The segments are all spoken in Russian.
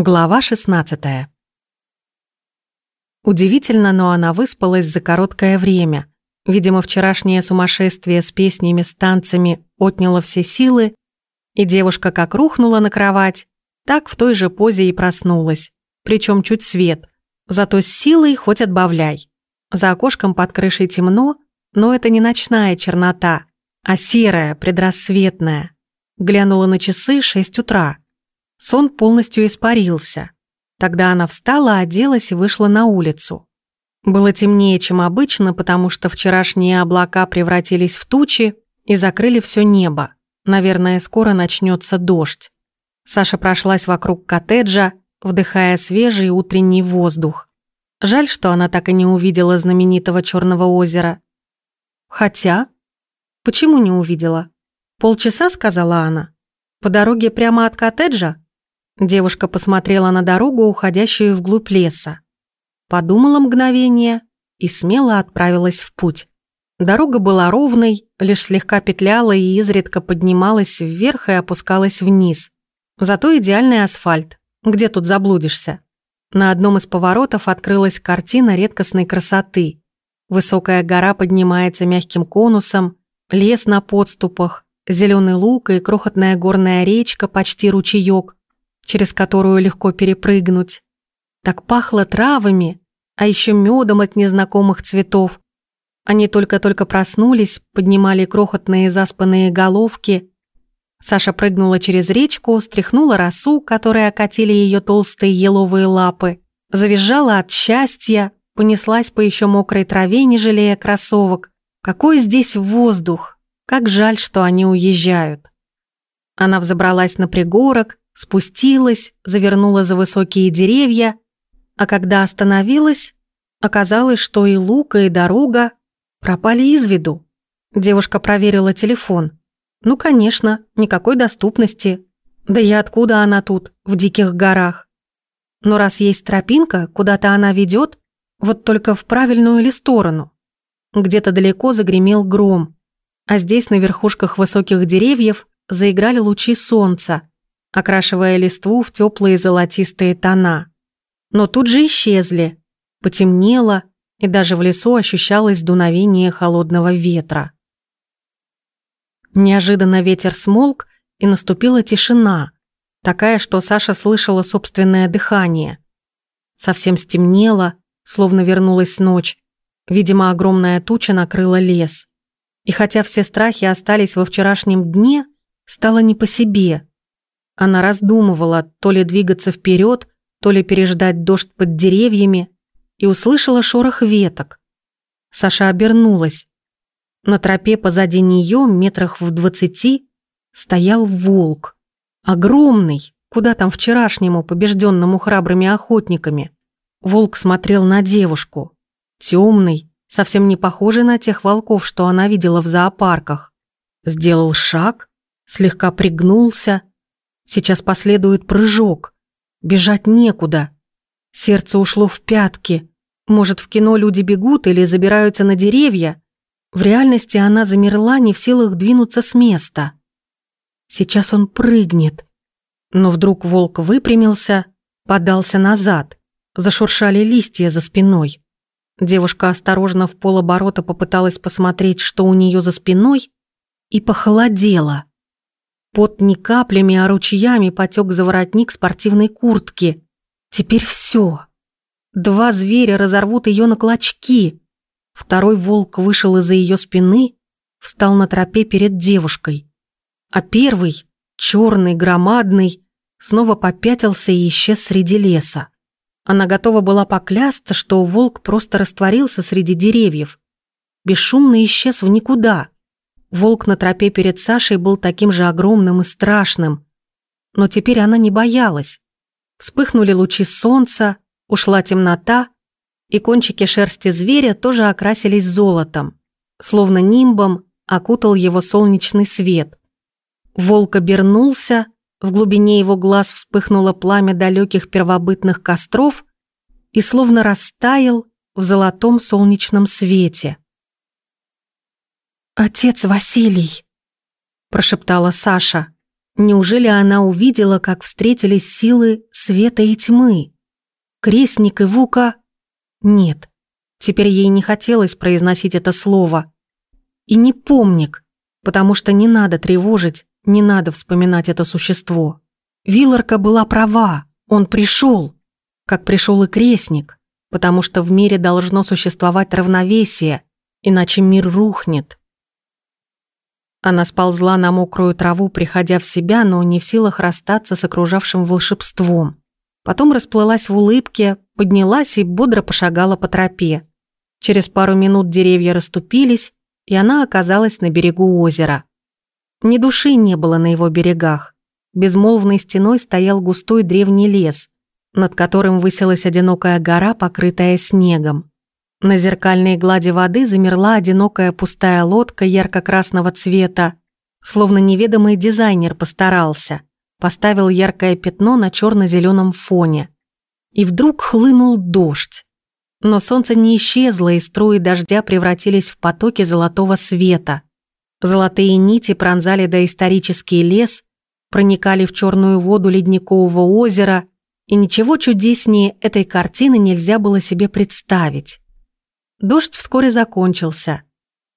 Глава 16 Удивительно, но она выспалась за короткое время. Видимо, вчерашнее сумасшествие с песнями, с танцами отняло все силы, и девушка как рухнула на кровать, так в той же позе и проснулась, причем чуть свет, зато с силой хоть отбавляй. За окошком под крышей темно, но это не ночная чернота, а серая, предрассветная. Глянула на часы 6 утра. Сон полностью испарился. Тогда она встала, оделась и вышла на улицу. Было темнее, чем обычно, потому что вчерашние облака превратились в тучи и закрыли все небо. Наверное, скоро начнется дождь. Саша прошлась вокруг коттеджа, вдыхая свежий утренний воздух. Жаль, что она так и не увидела знаменитого Черного озера. Хотя... Почему не увидела? Полчаса, сказала она. По дороге прямо от коттеджа? Девушка посмотрела на дорогу, уходящую вглубь леса. Подумала мгновение и смело отправилась в путь. Дорога была ровной, лишь слегка петляла и изредка поднималась вверх и опускалась вниз. Зато идеальный асфальт. Где тут заблудишься? На одном из поворотов открылась картина редкостной красоты. Высокая гора поднимается мягким конусом, лес на подступах, зеленый луг и крохотная горная речка, почти ручеек, через которую легко перепрыгнуть. Так пахло травами, а еще медом от незнакомых цветов. Они только-только проснулись, поднимали крохотные заспанные головки. Саша прыгнула через речку, стряхнула росу, которой окатили ее толстые еловые лапы, завизжала от счастья, понеслась по еще мокрой траве, не жалея кроссовок. Какой здесь воздух! Как жаль, что они уезжают. Она взобралась на пригорок, спустилась, завернула за высокие деревья, а когда остановилась, оказалось, что и лука, и дорога пропали из виду. Девушка проверила телефон. Ну, конечно, никакой доступности. Да и откуда она тут, в диких горах? Но раз есть тропинка, куда-то она ведет, вот только в правильную ли сторону? Где-то далеко загремел гром, а здесь на верхушках высоких деревьев заиграли лучи солнца, окрашивая листву в теплые золотистые тона. Но тут же исчезли. Потемнело, и даже в лесу ощущалось дуновение холодного ветра. Неожиданно ветер смолк, и наступила тишина, такая, что Саша слышала собственное дыхание. Совсем стемнело, словно вернулась ночь. Видимо, огромная туча накрыла лес. И хотя все страхи остались во вчерашнем дне, стало не по себе. Она раздумывала, то ли двигаться вперед, то ли переждать дождь под деревьями, и услышала шорох веток. Саша обернулась. На тропе позади нее, метрах в двадцати, стоял волк. Огромный, куда там вчерашнему, побежденному храбрыми охотниками. Волк смотрел на девушку. Темный, совсем не похожий на тех волков, что она видела в зоопарках. Сделал шаг, слегка пригнулся, Сейчас последует прыжок. Бежать некуда. Сердце ушло в пятки. Может, в кино люди бегут или забираются на деревья? В реальности она замерла, не в силах двинуться с места. Сейчас он прыгнет. Но вдруг волк выпрямился, подался назад. Зашуршали листья за спиной. Девушка осторожно в полоборота попыталась посмотреть, что у нее за спиной, и похолодела. Пот не каплями, а ручьями потек за воротник спортивной куртки. Теперь все. Два зверя разорвут ее на клочки. Второй волк вышел из-за ее спины, встал на тропе перед девушкой. А первый, черный, громадный, снова попятился и исчез среди леса. Она готова была поклясться, что волк просто растворился среди деревьев. Бесшумно исчез в никуда. Волк на тропе перед Сашей был таким же огромным и страшным. Но теперь она не боялась. Вспыхнули лучи солнца, ушла темнота, и кончики шерсти зверя тоже окрасились золотом, словно нимбом окутал его солнечный свет. Волк обернулся, в глубине его глаз вспыхнуло пламя далеких первобытных костров и словно растаял в золотом солнечном свете. «Отец Василий!» – прошептала Саша. Неужели она увидела, как встретились силы света и тьмы? Крестник и Вука... Нет, теперь ей не хотелось произносить это слово. И не помник, потому что не надо тревожить, не надо вспоминать это существо. Виларка была права, он пришел, как пришел и крестник, потому что в мире должно существовать равновесие, иначе мир рухнет. Она сползла на мокрую траву, приходя в себя, но не в силах расстаться с окружавшим волшебством. Потом расплылась в улыбке, поднялась и бодро пошагала по тропе. Через пару минут деревья расступились, и она оказалась на берегу озера. Ни души не было на его берегах. Безмолвной стеной стоял густой древний лес, над которым высилась одинокая гора, покрытая снегом. На зеркальной глади воды замерла одинокая пустая лодка ярко-красного цвета, словно неведомый дизайнер постарался, поставил яркое пятно на черно-зеленом фоне. И вдруг хлынул дождь. Но солнце не исчезло, и струи дождя превратились в потоки золотого света. Золотые нити пронзали доисторический лес, проникали в черную воду ледникового озера, и ничего чудеснее этой картины нельзя было себе представить. Дождь вскоре закончился.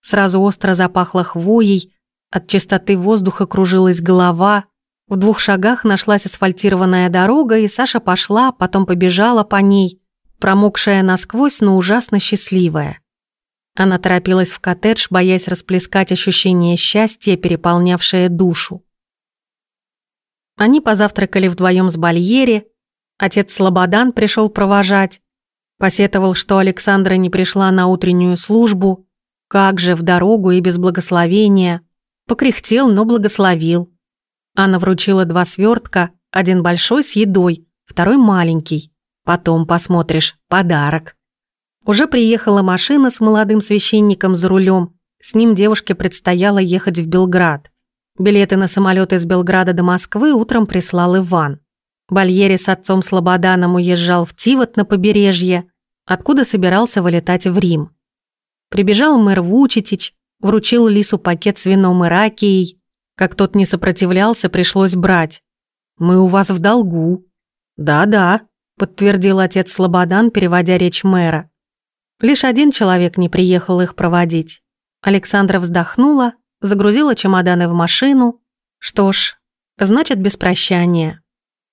Сразу остро запахло хвоей, от чистоты воздуха кружилась голова. В двух шагах нашлась асфальтированная дорога, и Саша пошла, потом побежала по ней, промокшая насквозь, но ужасно счастливая. Она торопилась в коттедж, боясь расплескать ощущение счастья, переполнявшее душу. Они позавтракали вдвоем с Бальери, отец Слободан пришел провожать, Посетовал, что Александра не пришла на утреннюю службу. Как же, в дорогу и без благословения. Покряхтел, но благословил. Анна вручила два свертка, один большой с едой, второй маленький. Потом посмотришь, подарок. Уже приехала машина с молодым священником за рулем. С ним девушке предстояло ехать в Белград. Билеты на самолет из Белграда до Москвы утром прислал Иван. Бальери с отцом Слободаном уезжал в Тивот на побережье, откуда собирался вылетать в Рим. Прибежал мэр Вучетич, вручил Лису пакет с вином и ракией. Как тот не сопротивлялся, пришлось брать. «Мы у вас в долгу». «Да-да», — подтвердил отец Слободан, переводя речь мэра. Лишь один человек не приехал их проводить. Александра вздохнула, загрузила чемоданы в машину. Что ж, значит, без прощания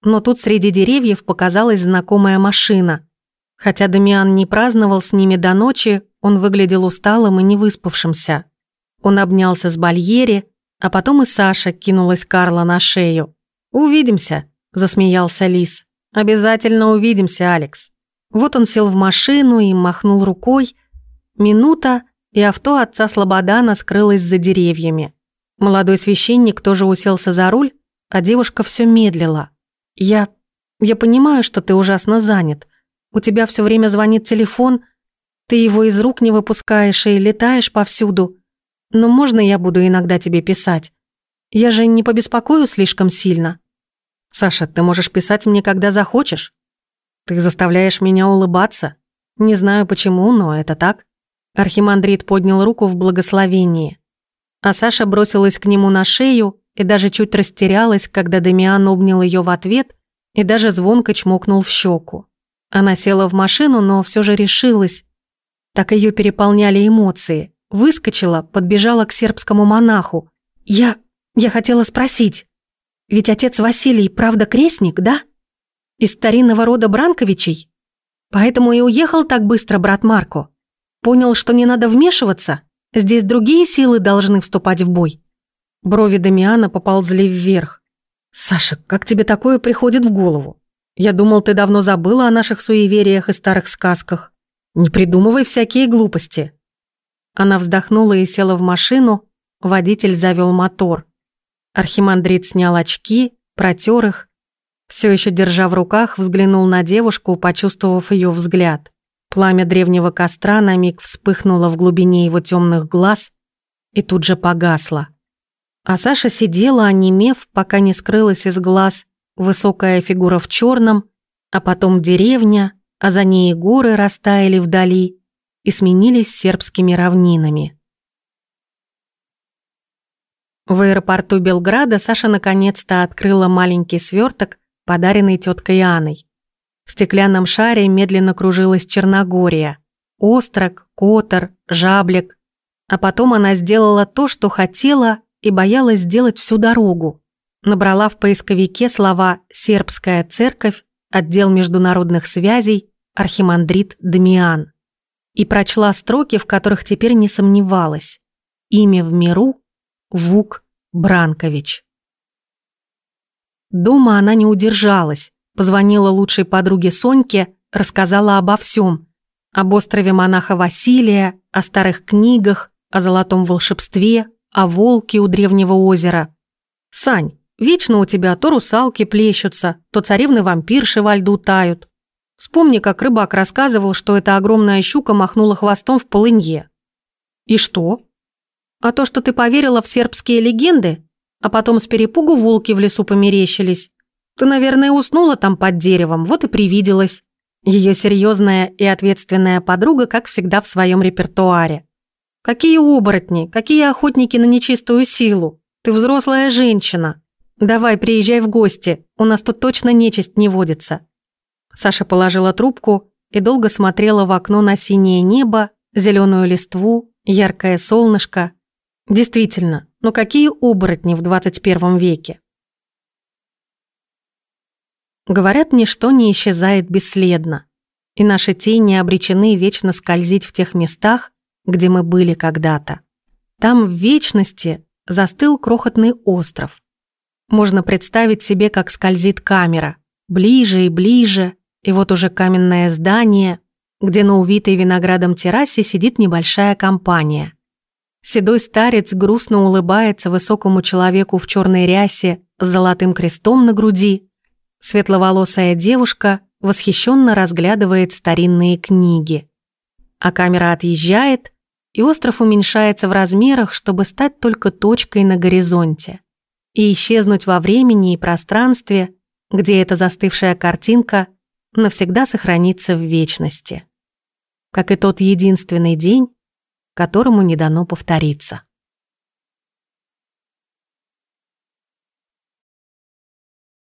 но тут среди деревьев показалась знакомая машина. Хотя Дамиан не праздновал с ними до ночи, он выглядел усталым и невыспавшимся. Он обнялся с Бальери, а потом и Саша кинулась Карла на шею. «Увидимся», – засмеялся Лис. «Обязательно увидимся, Алекс». Вот он сел в машину и махнул рукой. Минута, и авто отца Слободана скрылось за деревьями. Молодой священник тоже уселся за руль, а девушка все медлила. «Я... я понимаю, что ты ужасно занят. У тебя все время звонит телефон, ты его из рук не выпускаешь и летаешь повсюду. Но можно я буду иногда тебе писать? Я же не побеспокою слишком сильно». «Саша, ты можешь писать мне, когда захочешь. Ты заставляешь меня улыбаться. Не знаю почему, но это так». Архимандрит поднял руку в благословении. А Саша бросилась к нему на шею, и даже чуть растерялась, когда Дамиан обнял ее в ответ и даже звонко чмокнул в щеку. Она села в машину, но все же решилась. Так ее переполняли эмоции. Выскочила, подбежала к сербскому монаху. «Я... я хотела спросить, ведь отец Василий правда крестник, да? Из старинного рода Бранковичей? Поэтому и уехал так быстро брат Марко. Понял, что не надо вмешиваться? Здесь другие силы должны вступать в бой?» Брови Дамиана поползли вверх. «Саша, как тебе такое приходит в голову? Я думал, ты давно забыла о наших суевериях и старых сказках. Не придумывай всякие глупости». Она вздохнула и села в машину, водитель завел мотор. Архимандрит снял очки, протер их, все еще держа в руках, взглянул на девушку, почувствовав ее взгляд. Пламя древнего костра на миг вспыхнуло в глубине его темных глаз и тут же погасло. А Саша сидела, онемев, пока не скрылась из глаз высокая фигура в черном, а потом деревня, а за ней горы растаяли вдали и сменились сербскими равнинами. В аэропорту Белграда Саша наконец-то открыла маленький сверток, подаренный теткой Анной. В стеклянном шаре медленно кружилась Черногория. Острог, Котор, Жаблик. А потом она сделала то, что хотела и боялась сделать всю дорогу. Набрала в поисковике слова «Сербская церковь», «Отдел международных связей», «Архимандрит Дамиан» и прочла строки, в которых теперь не сомневалась. Имя в миру Вук Бранкович. Дома она не удержалась, позвонила лучшей подруге Соньке, рассказала обо всем. Об острове монаха Василия, о старых книгах, о золотом волшебстве, о волке у древнего озера. «Сань, вечно у тебя то русалки плещутся, то царевны-вампирши во льду тают. Вспомни, как рыбак рассказывал, что эта огромная щука махнула хвостом в полынье. И что? А то, что ты поверила в сербские легенды, а потом с перепугу волки в лесу померещились. Ты, наверное, уснула там под деревом, вот и привиделась. Ее серьезная и ответственная подруга, как всегда, в своем репертуаре. Какие оборотни, какие охотники на нечистую силу. Ты взрослая женщина. Давай, приезжай в гости, у нас тут точно нечисть не водится. Саша положила трубку и долго смотрела в окно на синее небо, зеленую листву, яркое солнышко. Действительно, ну какие оборотни в 21 веке? Говорят, ничто не исчезает бесследно, и наши тени обречены вечно скользить в тех местах, где мы были когда-то. Там в вечности застыл крохотный остров. Можно представить себе, как скользит камера, ближе и ближе, и вот уже каменное здание, где на увитой виноградом террасе сидит небольшая компания. Седой старец грустно улыбается высокому человеку в черной рясе с золотым крестом на груди. Светловолосая девушка восхищенно разглядывает старинные книги. А камера отъезжает, и остров уменьшается в размерах, чтобы стать только точкой на горизонте и исчезнуть во времени и пространстве, где эта застывшая картинка навсегда сохранится в вечности. Как и тот единственный день, которому не дано повториться.